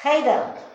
Hegel